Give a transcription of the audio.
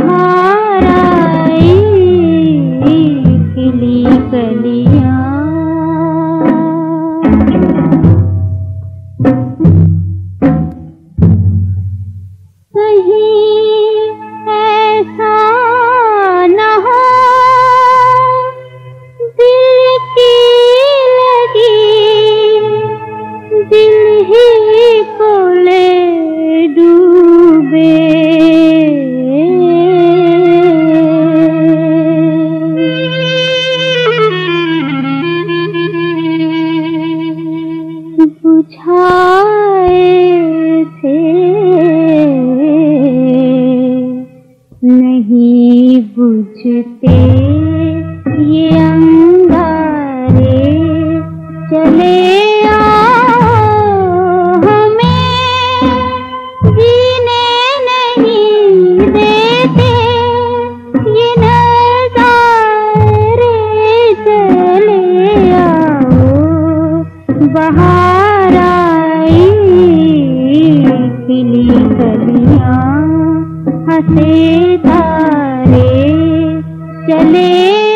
Uhum. बुझते ये अंगारे कलियाँ तारे चले